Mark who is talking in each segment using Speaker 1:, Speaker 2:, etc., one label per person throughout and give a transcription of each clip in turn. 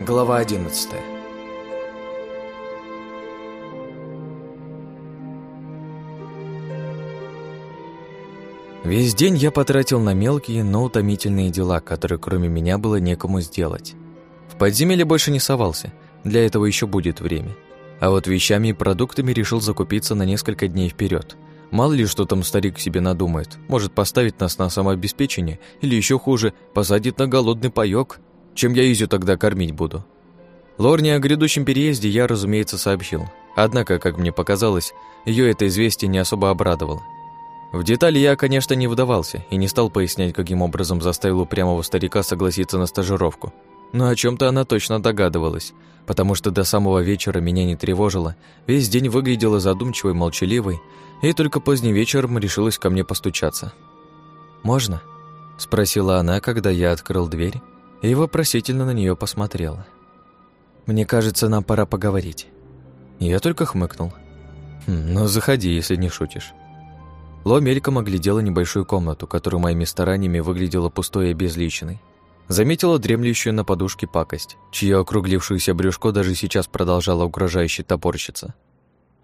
Speaker 1: Глава 11 Весь день я потратил на мелкие, но утомительные дела, которые кроме меня было некому сделать. В подземелье больше не совался, для этого еще будет время. А вот вещами и продуктами решил закупиться на несколько дней вперед. Мало ли, что там старик себе надумает. Может поставить нас на самообеспечение, или еще хуже, посадит на голодный паёк. Чем я Изю тогда кормить буду? Лорне о грядущем переезде я, разумеется, сообщил. Однако, как мне показалось, ее это известие не особо обрадовало. В детали я, конечно, не вдавался и не стал пояснять, каким образом заставил упрямого старика согласиться на стажировку. Но о чем то она точно догадывалась, потому что до самого вечера меня не тревожило, весь день выглядела задумчивой, молчаливой, и только поздним вечером решилась ко мне постучаться. «Можно?» – спросила она, когда я открыл дверь, и вопросительно на нее посмотрела. «Мне кажется, нам пора поговорить». Я только хмыкнул. «Хм, «Ну, заходи, если не шутишь». Ло мельком оглядела небольшую комнату, которая моими стараниями выглядела пустой и безличной. Заметила дремлющую на подушке пакость, чье округлившееся брюшко даже сейчас продолжало угрожающе топорщиться.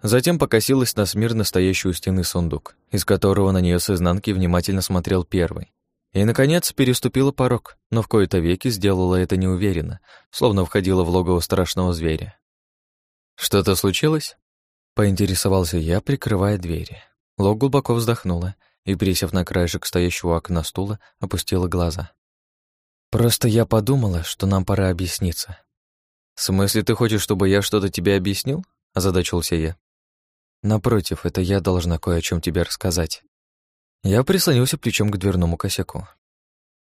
Speaker 1: Затем покосилась на смирно стоящую стены сундук, из которого на нее с изнанки внимательно смотрел первый. И, наконец, переступила порог, но в кои-то веки сделала это неуверенно, словно входила в логово страшного зверя. «Что-то случилось?» — поинтересовался я, прикрывая двери. Ло глубоко вздохнула и, присев на краешек стоящего окна стула, опустила глаза. «Просто я подумала, что нам пора объясниться». «В смысле, ты хочешь, чтобы я что-то тебе объяснил?» – озадачился я. «Напротив, это я должна кое о чем тебе рассказать». Я прислонился плечом к дверному косяку.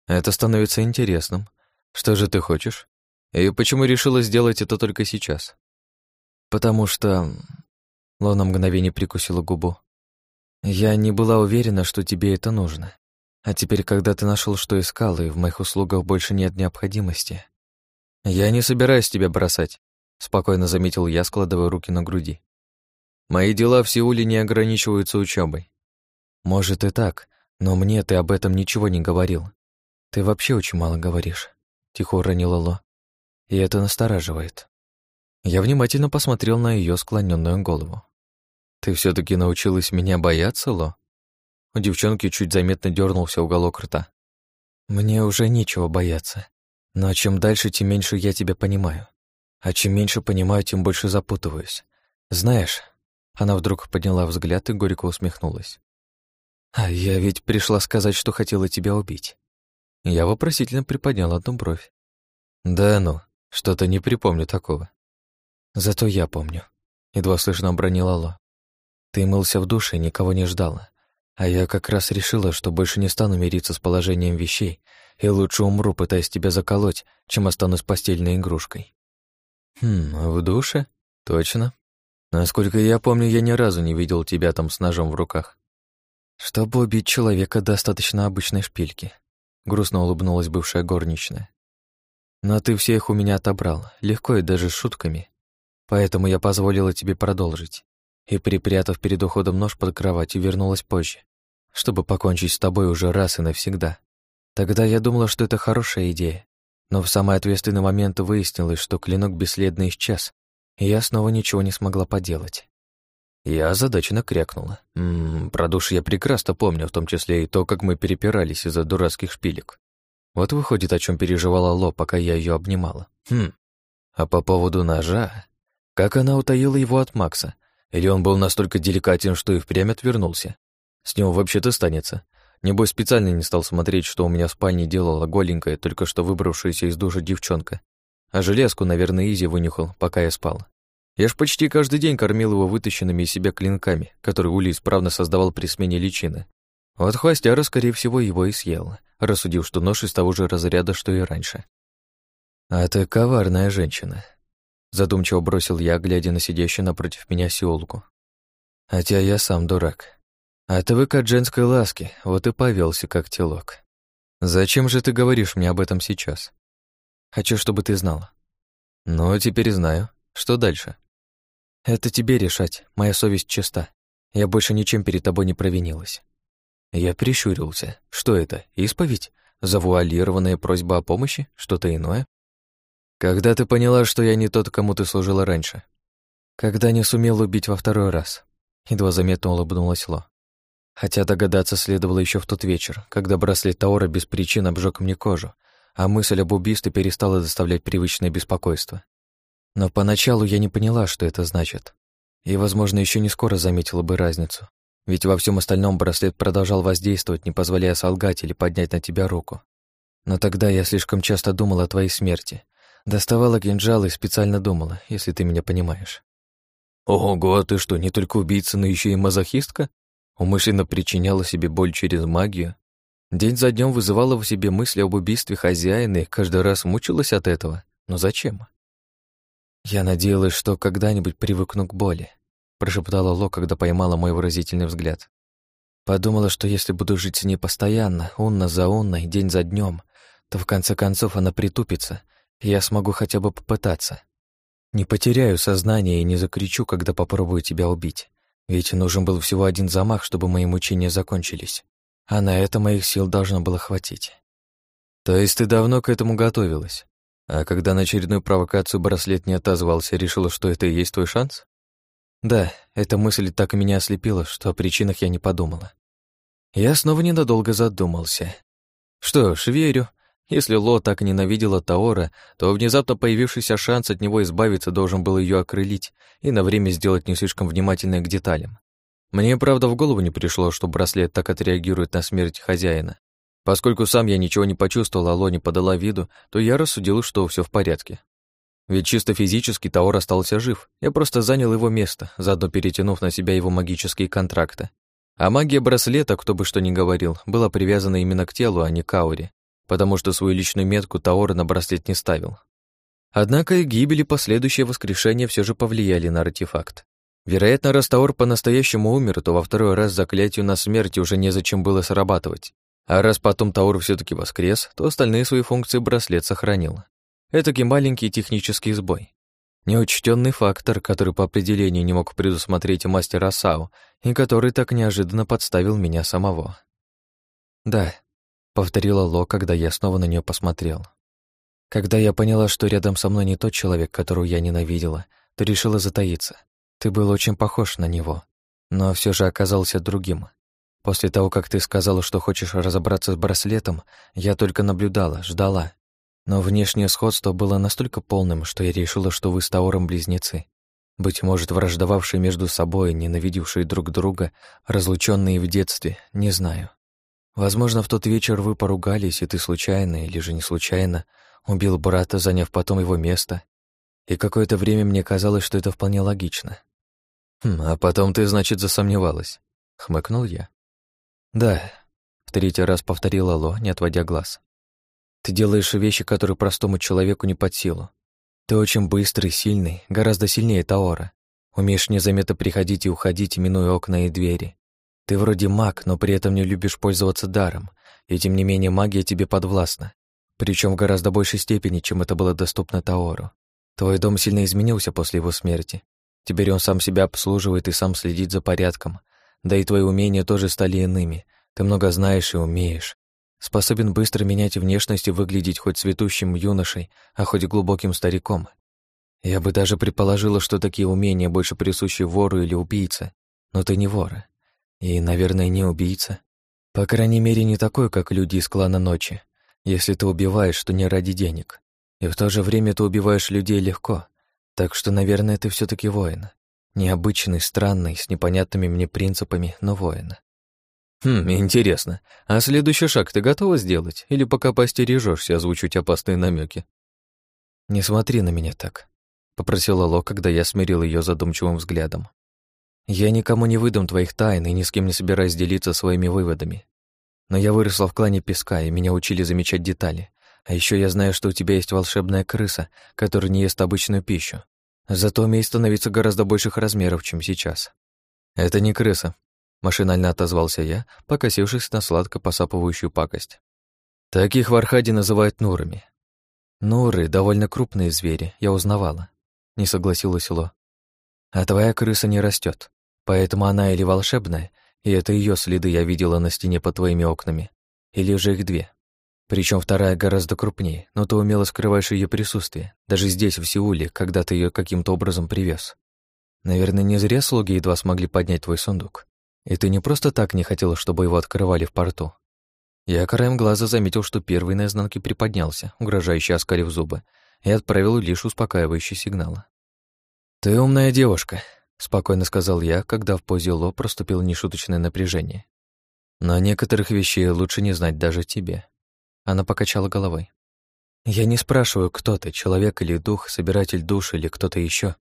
Speaker 1: «Это становится интересным. Что же ты хочешь? И почему решила сделать это только сейчас?» «Потому что...» Лона мгновение прикусила губу. Я не была уверена, что тебе это нужно. А теперь, когда ты нашел, что искал, и в моих услугах больше нет необходимости. Я не собираюсь тебя бросать, спокойно заметил я, складывая руки на груди. Мои дела в Сеуле не ограничиваются учебой. Может и так, но мне ты об этом ничего не говорил. Ты вообще очень мало говоришь, тихо уронила Ло. И это настораживает. Я внимательно посмотрел на ее склоненную голову. «Ты все таки научилась меня бояться, Ло?» У девчонки чуть заметно дернулся уголок рта. «Мне уже нечего бояться. Но чем дальше, тем меньше я тебя понимаю. А чем меньше понимаю, тем больше запутываюсь. Знаешь...» Она вдруг подняла взгляд и горько усмехнулась. «А я ведь пришла сказать, что хотела тебя убить». Я вопросительно приподнял одну бровь. «Да ну, что-то не припомню такого». «Зато я помню», — едва слышно обронила Ло. Ты мылся в душе и никого не ждала. А я как раз решила, что больше не стану мириться с положением вещей и лучше умру, пытаясь тебя заколоть, чем останусь постельной игрушкой. Хм, в душе? Точно. Насколько я помню, я ни разу не видел тебя там с ножом в руках. Чтобы убить человека, достаточно обычной шпильки. Грустно улыбнулась бывшая горничная. Но ты все их у меня отобрал, легко и даже с шутками. Поэтому я позволила тебе продолжить и, припрятав перед уходом нож под кровать, вернулась позже, чтобы покончить с тобой уже раз и навсегда. Тогда я думала, что это хорошая идея, но в самый ответственный момент выяснилось, что клинок бесследно исчез, и я снова ничего не смогла поделать. Я озадаченно крякнула. Ммм, про душ я прекрасно помню, в том числе и то, как мы перепирались из-за дурацких шпилек. Вот выходит, о чем переживала Ло, пока я ее обнимала. Хм. А по поводу ножа... Как она утаила его от Макса? Или он был настолько деликатен, что и впрямь отвернулся? С него вообще-то станется. Небось, специально не стал смотреть, что у меня в спальне делала голенькая, только что выбравшаяся из душа девчонка. А железку, наверное, Изи вынюхал, пока я спал. Я ж почти каждый день кормил его вытащенными из себя клинками, которые Ули исправно создавал при смене личины. Вот хвостяра, скорее всего, его и съел, рассудив, что нож из того же разряда, что и раньше. «А ты коварная женщина», Задумчиво бросил я, глядя на сидящую напротив меня сиолку. Хотя я сам дурак. А ты от женской ласки, вот и повелся как телок. Зачем же ты говоришь мне об этом сейчас? Хочу, чтобы ты знала. Ну, теперь знаю. Что дальше? Это тебе решать, моя совесть чиста. Я больше ничем перед тобой не провинилась. Я прищурился. Что это, исповедь? Завуалированная просьба о помощи? Что-то иное? Когда ты поняла, что я не тот, кому ты служила раньше? Когда не сумел убить во второй раз. Едва заметно улыбнулась Ло. Хотя догадаться следовало еще в тот вечер, когда браслет Таора без причин обжег мне кожу, а мысль об убийстве перестала доставлять привычное беспокойство. Но поначалу я не поняла, что это значит. И, возможно, еще не скоро заметила бы разницу. Ведь во всем остальном браслет продолжал воздействовать, не позволяя солгать или поднять на тебя руку. Но тогда я слишком часто думала о твоей смерти, Доставала кинжал и специально думала, если ты меня понимаешь. Ого, а ты что, не только убийца, но еще и мазохистка? Умышленно причиняла себе боль через магию? День за днем вызывала в себе мысли об убийстве хозяина и каждый раз мучилась от этого. Но зачем? Я надеялась, что когда-нибудь привыкну к боли, прошептала Ло, когда поймала мой выразительный взгляд. Подумала, что если буду жить с ней постоянно, унна за унной, день за днем, то в конце концов она притупится, я смогу хотя бы попытаться. Не потеряю сознание и не закричу, когда попробую тебя убить. Ведь нужен был всего один замах, чтобы мои мучения закончились. А на это моих сил должно было хватить. То есть ты давно к этому готовилась? А когда на очередную провокацию браслет не отозвался, решила, что это и есть твой шанс? Да, эта мысль так меня ослепила, что о причинах я не подумала. Я снова ненадолго задумался. Что ж, верю, если Ло так ненавидела Таора, то внезапно появившийся шанс от него избавиться должен был ее окрылить и на время сделать не слишком внимательной к деталям. Мне, правда, в голову не пришло, что браслет так отреагирует на смерть хозяина. Поскольку сам я ничего не почувствовал, а Ло не подала виду, то я рассудил, что все в порядке. Ведь чисто физически Таор остался жив, я просто занял его место, заодно перетянув на себя его магические контракты. А магия браслета, кто бы что ни говорил, была привязана именно к телу, а не к ауре потому что свою личную метку Таора на браслет не ставил. Однако и гибель и последующее воскрешение все же повлияли на артефакт. Вероятно, раз Таор по-настоящему умер, то во второй раз заклятию на смерти уже незачем было срабатывать. А раз потом Таур все таки воскрес, то остальные свои функции браслет сохранил. Этакий маленький технический сбой. Неучтенный фактор, который по определению не мог предусмотреть мастер Асао, и который так неожиданно подставил меня самого. Да, повторила Ло, когда я снова на нее посмотрел. Когда я поняла, что рядом со мной не тот человек, которого я ненавидела, то решила затаиться. Ты был очень похож на него, но все же оказался другим. После того, как ты сказала, что хочешь разобраться с браслетом, я только наблюдала, ждала. Но внешнее сходство было настолько полным, что я решила, что вы с Тауром близнецы. Быть может, враждовавшие между собой, ненавидевшие друг друга, разлученные в детстве, не знаю. Возможно, в тот вечер вы поругались, и ты случайно или же не случайно убил брата, заняв потом его место. И какое-то время мне казалось, что это вполне логично. «Хм, а потом ты, значит, засомневалась», — хмыкнул я. «Да», — в третий раз повторила Ло, не отводя глаз. «Ты делаешь вещи, которые простому человеку не под силу. Ты очень быстрый, сильный, гораздо сильнее Таора. Умеешь незаметно приходить и уходить, минуя окна и двери. Ты вроде маг, но при этом не любишь пользоваться даром, и тем не менее магия тебе подвластна. Причем в гораздо большей степени, чем это было доступно Таору. Твой дом сильно изменился после его смерти. Теперь он сам себя обслуживает и сам следит за порядком. Да и твои умения тоже стали иными. Ты много знаешь и умеешь. Способен быстро менять внешность и выглядеть хоть цветущим юношей, а хоть глубоким стариком. Я бы даже предположила, что такие умения больше присущи вору или убийце. Но ты не вора. И, наверное, не убийца. По крайней мере, не такой, как люди из клана ночи. Если ты убиваешь, то не ради денег. И в то же время ты убиваешь людей легко. Так что, наверное, ты все таки воин. Необычный, странный, с непонятными мне принципами, но воин. Хм, интересно. А следующий шаг ты готова сделать? Или пока постережешься озвучить опасные намеки? Не смотри на меня так, попросила Ло, когда я смирил ее задумчивым взглядом. Я никому не выдам твоих тайн и ни с кем не собираюсь делиться своими выводами. Но я выросла в клане песка, и меня учили замечать детали. А еще я знаю, что у тебя есть волшебная крыса, которая не ест обычную пищу. Зато умеет становиться гораздо больших размеров, чем сейчас. Это не крыса, машинально отозвался я, покосившись на сладко посапывающую пакость. Таких в Архаде называют нурами. Нуры — довольно крупные звери, я узнавала. Не согласилась Ло. А твоя крыса не растет. Поэтому она или волшебная, и это ее следы я видела на стене под твоими окнами, или же их две. Причем вторая гораздо крупнее, но ты умело скрываешь ее присутствие, даже здесь, в Сеуле, когда ты ее каким-то образом привез. Наверное, не зря слуги едва смогли поднять твой сундук. И ты не просто так не хотела, чтобы его открывали в порту. Я краем глаза заметил, что первый на изнанке приподнялся, угрожающе оскалив зубы, и отправил лишь успокаивающий сигнал. «Ты умная девушка», — спокойно сказал я, когда в позе Ло проступило нешуточное напряжение. «Но некоторых вещей лучше не знать даже тебе». Она покачала головой. «Я не спрашиваю, кто ты, человек или дух, собиратель душ или кто-то еще.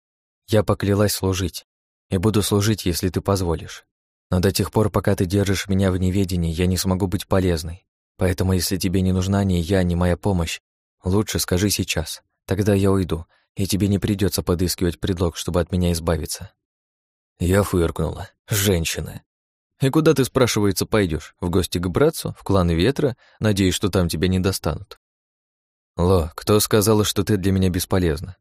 Speaker 1: Я поклялась служить, и буду служить, если ты позволишь. Но до тех пор, пока ты держишь меня в неведении, я не смогу быть полезной. Поэтому, если тебе не нужна ни я, ни моя помощь, лучше скажи сейчас. Тогда я уйду, и тебе не придется подыскивать предлог, чтобы от меня избавиться». Я фыркнула. «Женщина. И куда ты, спрашивается, пойдешь? В гости к братцу? В клан Ветра? Надеюсь, что там тебя не достанут». «Ло, кто сказал, что ты для меня бесполезна?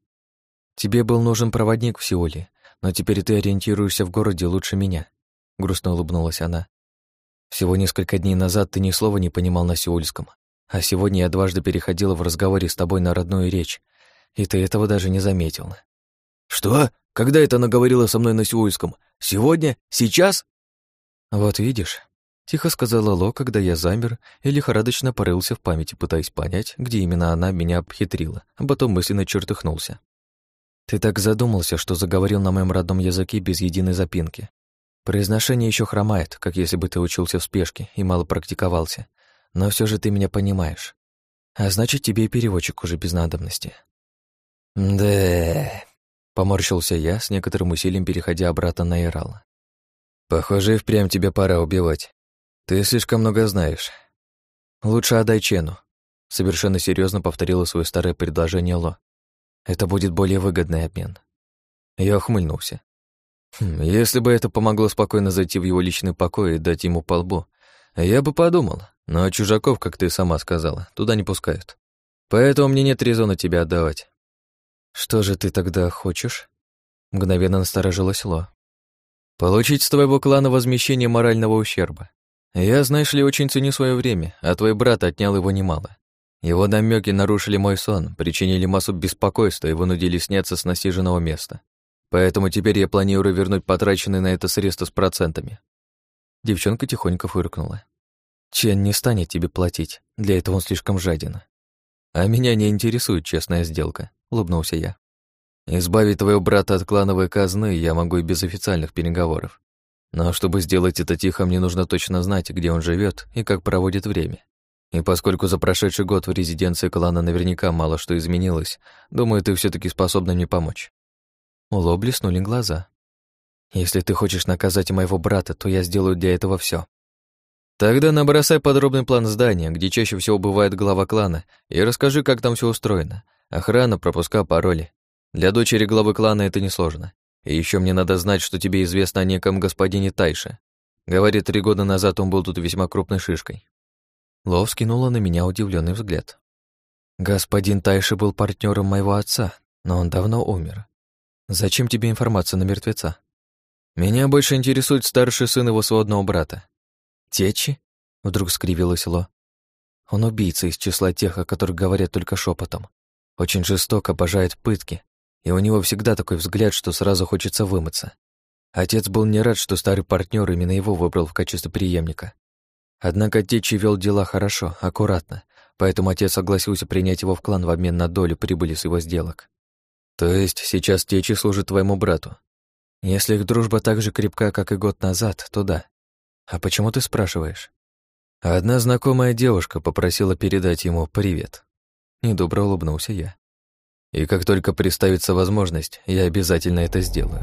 Speaker 1: Тебе был нужен проводник в Сеуле, но теперь ты ориентируешься в городе лучше меня», — грустно улыбнулась она. «Всего несколько дней назад ты ни слова не понимал на сеульском, а сегодня я дважды переходила в разговоре с тобой на родную речь, и ты этого даже не заметил. Что? Когда это она говорила со мной на сеульском? Сегодня? Сейчас? Вот видишь, тихо сказала Ло, когда я замер и лихорадочно порылся в памяти, пытаясь понять, где именно она меня обхитрила, а потом мысленно чертыхнулся. Ты так задумался, что заговорил на моем родном языке без единой запинки. Произношение еще хромает, как если бы ты учился в спешке и мало практиковался. Но все же ты меня понимаешь. А значит, тебе и переводчик уже без надобности. «Да...» — поморщился я, с некоторым усилием переходя обратно на Ирал. «Похоже, и впрямь тебе пора убивать. Ты слишком много знаешь. Лучше отдай Чену», — совершенно серьезно повторила свое старое предложение Ло. «Это будет более выгодный обмен». Я ухмыльнулся. Хм, если бы это помогло спокойно зайти в его личный покой и дать ему по лбу, я бы подумал, но чужаков, как ты сама сказала, туда не пускают. Поэтому мне нет резона тебя отдавать. «Что же ты тогда хочешь?» Мгновенно насторожилась Ло. «Получить с твоего клана возмещение морального ущерба. Я, знаешь ли, очень ценю свое время, а твой брат отнял его немало. Его намеки нарушили мой сон, причинили массу беспокойства и вынудили сняться с насиженного места. Поэтому теперь я планирую вернуть потраченные на это средства с процентами». Девчонка тихонько фыркнула. «Чен не станет тебе платить, для этого он слишком жаден. А меня не интересует честная сделка улыбнулся я. Избавить твоего брата от клановой казны я могу и без официальных переговоров. Но чтобы сделать это тихо, мне нужно точно знать, где он живет и как проводит время. И поскольку за прошедший год в резиденции клана наверняка мало что изменилось, думаю, ты все таки способна мне помочь. У Ло блеснули глаза. Если ты хочешь наказать моего брата, то я сделаю для этого все. Тогда набросай подробный план здания, где чаще всего бывает глава клана, и расскажи, как там все устроено. Охрана, пропуска, пароли. Для дочери главы клана это несложно. И еще мне надо знать, что тебе известно о неком господине Тайше. Говорит, три года назад он был тут весьма крупной шишкой. Лов скинула на меня удивленный взгляд. Господин Тайши был партнером моего отца, но он давно умер. Зачем тебе информация на мертвеца? Меня больше интересует старший сын его сводного брата. Течи? Вдруг скривилась Ло. Он убийца из числа тех, о которых говорят только шепотом. Очень жесток, обожает пытки, и у него всегда такой взгляд, что сразу хочется вымыться. Отец был не рад, что старый партнер именно его выбрал в качестве преемника. Однако Течи вел дела хорошо, аккуратно, поэтому отец согласился принять его в клан в обмен на долю прибыли с его сделок. То есть сейчас Течи служит твоему брату. Если их дружба так же крепка, как и год назад, то да. А почему ты спрашиваешь? Одна знакомая девушка попросила передать ему привет. Недобро улыбнулся я. И как только представится возможность, я обязательно это сделаю.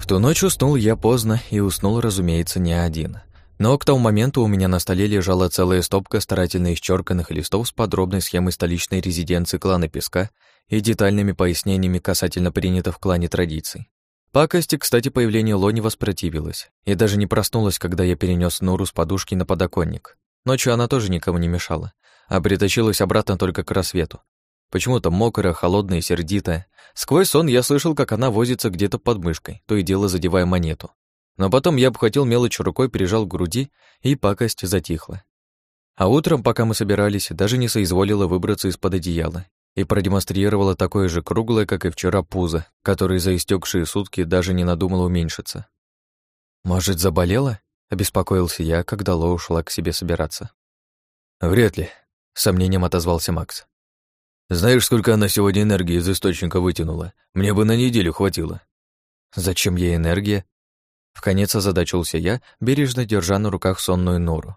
Speaker 1: В ту ночь уснул я поздно и уснул, разумеется, не один. Но к тому моменту у меня на столе лежала целая стопка старательно исчерканных листов с подробной схемой столичной резиденции клана Песка и детальными пояснениями касательно принятых в клане традиций. Пакости, кстати, появление Ло не воспротивилась и даже не проснулась, когда я перенес Нуру с подушки на подоконник. Ночью она тоже никому не мешала, а притащилась обратно только к рассвету. Почему-то мокрая, холодная и сердитая. Сквозь сон я слышал, как она возится где-то под мышкой, то и дело задевая монету. Но потом я обхватил мелочь рукой, прижал к груди, и пакость затихла. А утром, пока мы собирались, даже не соизволила выбраться из-под одеяла и продемонстрировала такое же круглое, как и вчера, пузо, которое за истекшие сутки даже не надумало уменьшиться. «Может, заболела?» — обеспокоился я, когда Ло ушла к себе собираться.
Speaker 2: «Вряд ли», — сомнением отозвался Макс. «Знаешь, сколько она сегодня энергии из источника вытянула? Мне бы на неделю хватило».
Speaker 1: «Зачем ей энергия?» Вконец озадачился я, бережно держа на руках сонную нору.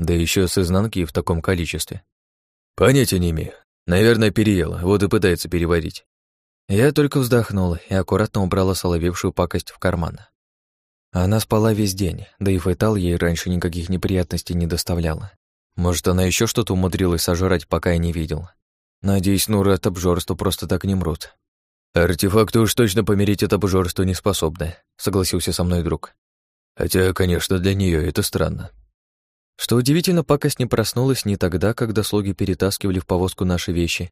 Speaker 1: Да еще с изнанки в таком количестве.
Speaker 2: Понятия не имею. Наверное, переела, вот и пытается переварить.
Speaker 1: Я только вздохнула и аккуратно убрала соловевшую пакость в карман. Она спала весь день, да и фетал ей раньше никаких неприятностей не доставляла. Может, она еще что-то умудрилась сожрать, пока я не видел. Надеюсь, Нуры от обжорства просто так не мрут.
Speaker 2: «Артефакты уж точно помирить от обжорства не способны», — согласился со мной друг. «Хотя, конечно, для нее это странно».
Speaker 1: Что удивительно, пакость не проснулась ни тогда, когда слуги перетаскивали в повозку наши вещи,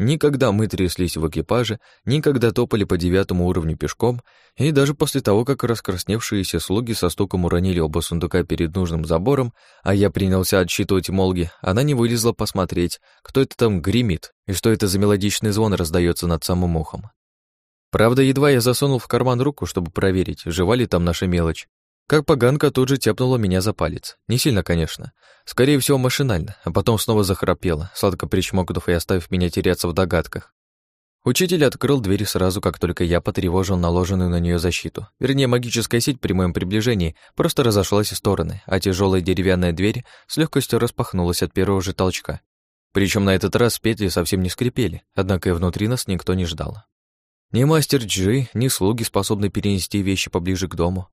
Speaker 1: ни когда мы тряслись в экипаже, ни когда топали по девятому уровню пешком, и даже после того, как раскрасневшиеся слуги со стуком уронили оба сундука перед нужным забором, а я принялся отсчитывать молги, она не вылезла посмотреть, кто это там гремит и что это за мелодичный звон раздается над самым ухом. Правда, едва я засунул в карман руку, чтобы проверить, жива ли там наша мелочь, как поганка тут же тяпнула меня за палец. Не сильно, конечно. Скорее всего, машинально, а потом снова захрапела, сладко причмокнув и оставив меня теряться в догадках. Учитель открыл дверь сразу, как только я потревожил наложенную на нее защиту. Вернее, магическая сеть при моем приближении просто разошлась в стороны, а тяжелая деревянная дверь с легкостью распахнулась от первого же толчка. Причем на этот раз петли совсем не скрипели, однако и внутри нас никто не ждал. Ни мастер Джи, ни слуги способны перенести вещи поближе к дому.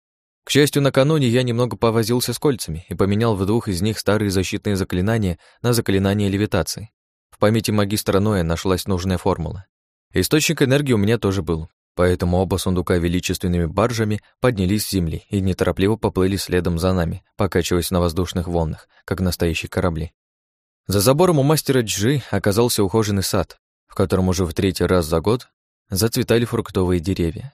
Speaker 1: К счастью, накануне я немного повозился с кольцами и поменял в двух из них старые защитные заклинания на заклинание левитации. В памяти магистра Ноя нашлась нужная формула. Источник энергии у меня тоже был, поэтому оба сундука величественными баржами поднялись с земли и неторопливо поплыли следом за нами, покачиваясь на воздушных волнах, как настоящие корабли. За забором у мастера Джи оказался ухоженный сад, в котором уже в третий раз за год Зацветали фруктовые деревья.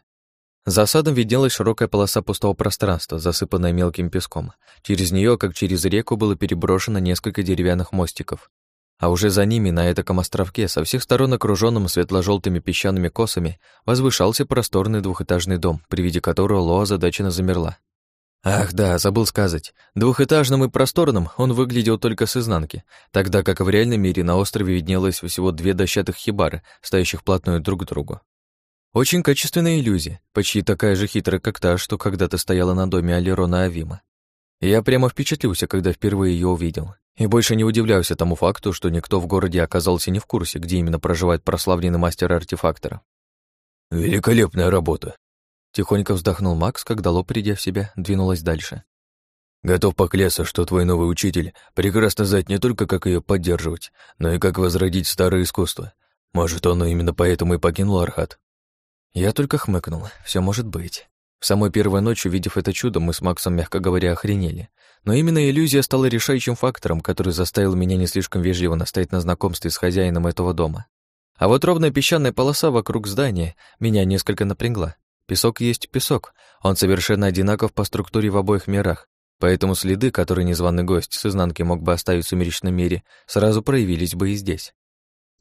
Speaker 1: За садом виднелась широкая полоса пустого пространства, засыпанная мелким песком. Через нее, как через реку, было переброшено несколько деревянных мостиков. А уже за ними, на этаком островке, со всех сторон окруженном светло желтыми песчаными косами, возвышался просторный двухэтажный дом, при виде которого Лоа задаченно замерла. Ах да, забыл сказать. Двухэтажным и просторным он выглядел только с изнанки, тогда как в реальном мире на острове виднелось всего две дощатых хибары, стоящих вплотную друг к другу. Очень качественная иллюзия, почти такая же хитрая, как та, что когда-то стояла на доме Алерона Авима. Я прямо впечатлился, когда впервые ее увидел. И больше не удивляюсь тому факту, что никто в городе оказался не в курсе, где именно проживает прославленный мастер артефактора.
Speaker 2: «Великолепная работа»,
Speaker 1: Тихонько вздохнул Макс, когда Ло, придя в себя, двинулась дальше.
Speaker 2: «Готов поклясться, что твой новый учитель прекрасно знает не только, как ее поддерживать, но и как возродить старое искусство. Может, он именно поэтому и покинул Архат?»
Speaker 1: Я только хмыкнул. Все может быть. В самой первой ночь, увидев это чудо, мы с Максом, мягко говоря, охренели. Но именно иллюзия стала решающим фактором, который заставил меня не слишком вежливо настоять на знакомстве с хозяином этого дома. А вот ровная песчаная полоса вокруг здания меня несколько напрягла. Песок есть песок, он совершенно одинаков по структуре в обоих мирах, поэтому следы, которые незваный гость с изнанки мог бы оставить в сумеречном мире, сразу проявились бы и здесь.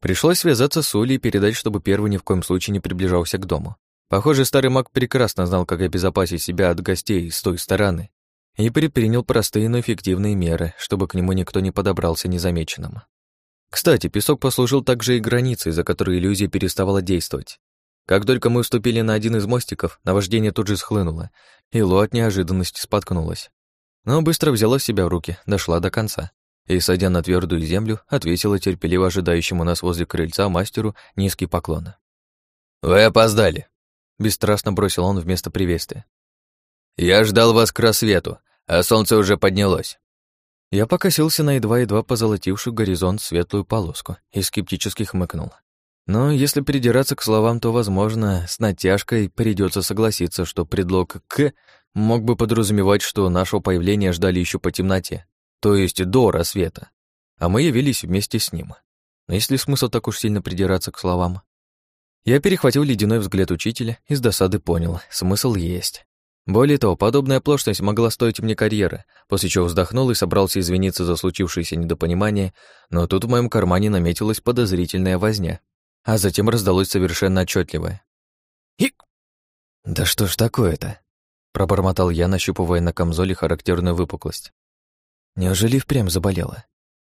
Speaker 1: Пришлось связаться с Улей и передать, чтобы первый ни в коем случае не приближался к дому. Похоже, старый маг прекрасно знал, как обезопасить себя от гостей с той стороны, и предпринял простые, но эффективные меры, чтобы к нему никто не подобрался незамеченным. Кстати, песок послужил также и границей, за которой иллюзия переставала действовать. Как только мы вступили на один из мостиков, наваждение тут же схлынуло, и Ло от неожиданности споткнулась. Но быстро взяла себя в руки, дошла до конца. И, садя на твердую землю, ответила терпеливо ожидающему нас возле крыльца мастеру низкий поклон.
Speaker 2: «Вы опоздали», —
Speaker 1: бесстрастно бросил он вместо приветствия.
Speaker 2: «Я ждал вас к рассвету, а солнце уже поднялось».
Speaker 1: Я покосился на едва-едва позолотившую горизонт светлую полоску и скептически хмыкнул. Но если придираться к словам, то, возможно, с натяжкой придется согласиться, что предлог «к» мог бы подразумевать, что нашего появления ждали еще по темноте, то есть до рассвета, а мы явились вместе с ним. Но есть ли смысл так уж сильно придираться к словам? Я перехватил ледяной взгляд учителя и с досады понял, смысл есть. Более того, подобная оплошность могла стоить мне карьеры, после чего вздохнул и собрался извиниться за случившееся недопонимание, но тут в моем кармане наметилась подозрительная возня, а затем раздалось совершенно отчетливое. «Хик!» «Да что ж такое-то?» — пробормотал я, нащупывая на камзоле характерную выпуклость. «Неужели впрямь заболела?»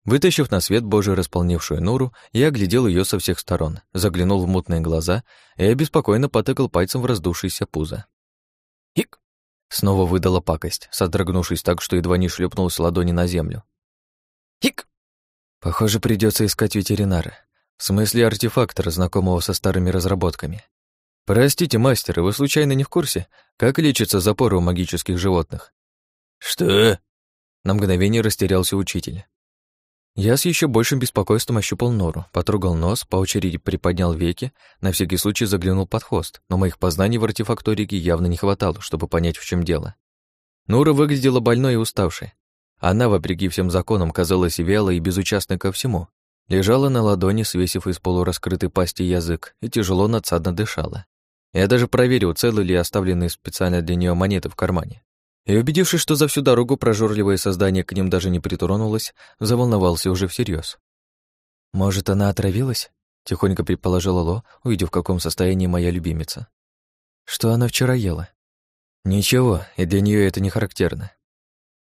Speaker 1: Вытащив на свет Божий располневшую Нуру, я оглядел ее со всех сторон, заглянул в мутные глаза и обеспокоенно потыкал пальцем в раздувшееся пузо. «Хик!» Снова выдала пакость, содрогнувшись так, что едва не шлепнулась ладони на землю. «Хик!» Похоже, придется искать ветеринара. В смысле артефактора, знакомого со старыми разработками. Простите, мастер, вы случайно не в курсе, как лечатся запоры у магических животных?
Speaker 2: Что?
Speaker 1: На мгновение растерялся учитель. Я с еще большим беспокойством ощупал нору, потрогал нос, по очереди приподнял веки, на всякий случай заглянул под хвост, но моих познаний в артефакторике явно не хватало, чтобы понять, в чем дело. Нора выглядела больной и уставшей. Она, вопреки всем законам, казалась вялой и безучастной ко всему. Лежала на ладони, свесив из полураскрытой пасти язык, и тяжело надсадно дышала. Я даже проверил, целы ли оставленные специально для нее монеты в кармане. И убедившись, что за всю дорогу прожорливое создание к ним даже не притронулось, заволновался уже всерьез. «Может, она отравилась?» — тихонько предположила Ло, увидев, в каком состоянии моя любимица. «Что она вчера ела?» «Ничего, и для нее это не характерно».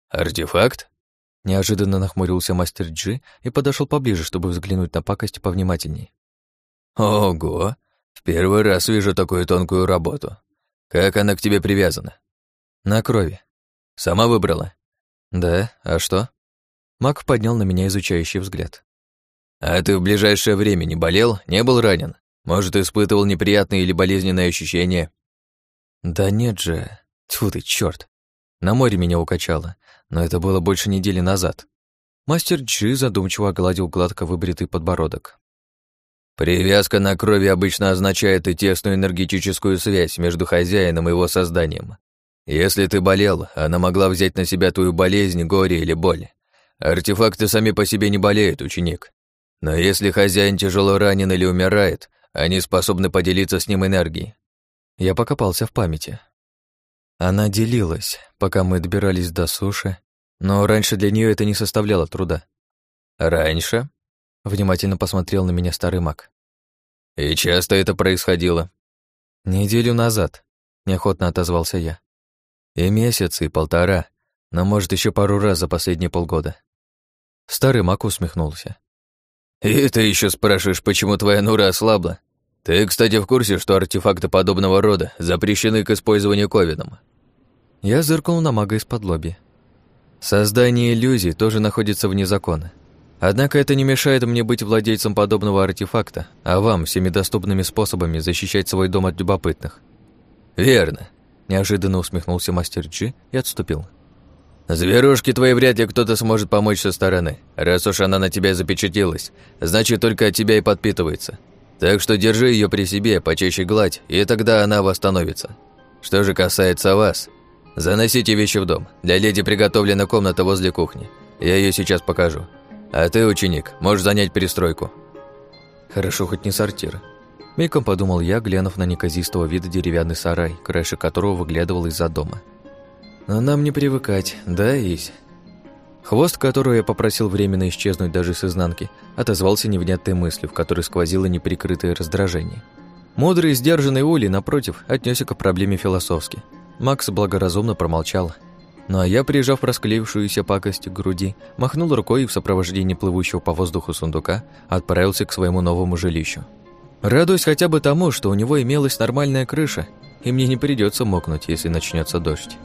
Speaker 2: «Артефакт?»
Speaker 1: Неожиданно нахмурился мастер Джи и подошел поближе, чтобы взглянуть на пакость повнимательней.
Speaker 2: «Ого! В первый раз вижу такую тонкую работу. Как она к тебе привязана?»
Speaker 1: На крови.
Speaker 2: Сама выбрала?
Speaker 1: Да, а что? Мак поднял на меня изучающий взгляд.
Speaker 2: А ты в ближайшее время не болел, не был ранен? Может, испытывал неприятные или болезненные ощущения?
Speaker 1: Да нет же. Тьфу ты, чёрт. На море меня укачало, но это было больше недели назад. Мастер Джи задумчиво огладил гладко выбритый подбородок.
Speaker 2: Привязка на крови обычно означает и тесную энергетическую связь между хозяином и его созданием. Если ты болел, она могла взять на себя твою болезнь, горе или боль. Артефакты сами по себе не болеют, ученик. Но если хозяин тяжело ранен или умирает, они способны поделиться с ним энергией.
Speaker 1: Я покопался в памяти. Она делилась, пока мы добирались до суши, но раньше для нее это не составляло труда.
Speaker 2: Раньше?
Speaker 1: Внимательно посмотрел на меня старый маг.
Speaker 2: И часто это происходило?
Speaker 1: Неделю назад, неохотно отозвался я. И месяц, и полтора, но, может, еще пару раз за последние полгода. Старый маг усмехнулся.
Speaker 2: «И ты еще спрашиваешь, почему твоя нура ослабла? Ты, кстати, в курсе, что артефакты подобного рода запрещены к использованию ковидом?»
Speaker 1: Я зыркнул на мага из-под лоби. Создание иллюзий тоже находится вне закона. Однако это не мешает мне быть владельцем подобного артефакта, а вам всеми доступными способами защищать свой дом от любопытных.
Speaker 2: «Верно.
Speaker 1: Неожиданно усмехнулся мастер Джи и отступил.
Speaker 2: «Зверушке твоей вряд ли кто-то сможет помочь со стороны. Раз уж она на тебя запечатлелась, значит, только от тебя и подпитывается. Так что держи ее при себе, почаще гладь, и тогда она восстановится. Что же касается вас, заносите вещи в дом. Для леди приготовлена комната возле кухни. Я ее сейчас покажу. А ты, ученик, можешь занять перестройку».
Speaker 1: «Хорошо, хоть не сортир», Мельком подумал я, глянув на неказистого вида деревянный сарай, краешек которого выглядывал из-за дома. Но нам не привыкать, да, Ись? Хвост, которого я попросил временно исчезнуть даже с изнанки, отозвался невнятной мыслью, в которой сквозило неприкрытое раздражение. Мудрый и сдержанный Ули, напротив, отнесся к проблеме философски. Макс благоразумно промолчал. Ну а я, прижав расклеившуюся пакость к груди, махнул рукой и в сопровождении плывущего по воздуху сундука отправился к своему новому жилищу. Радуюсь хотя бы тому, что у него имелась нормальная крыша, и мне не придется мокнуть, если начнется дождь.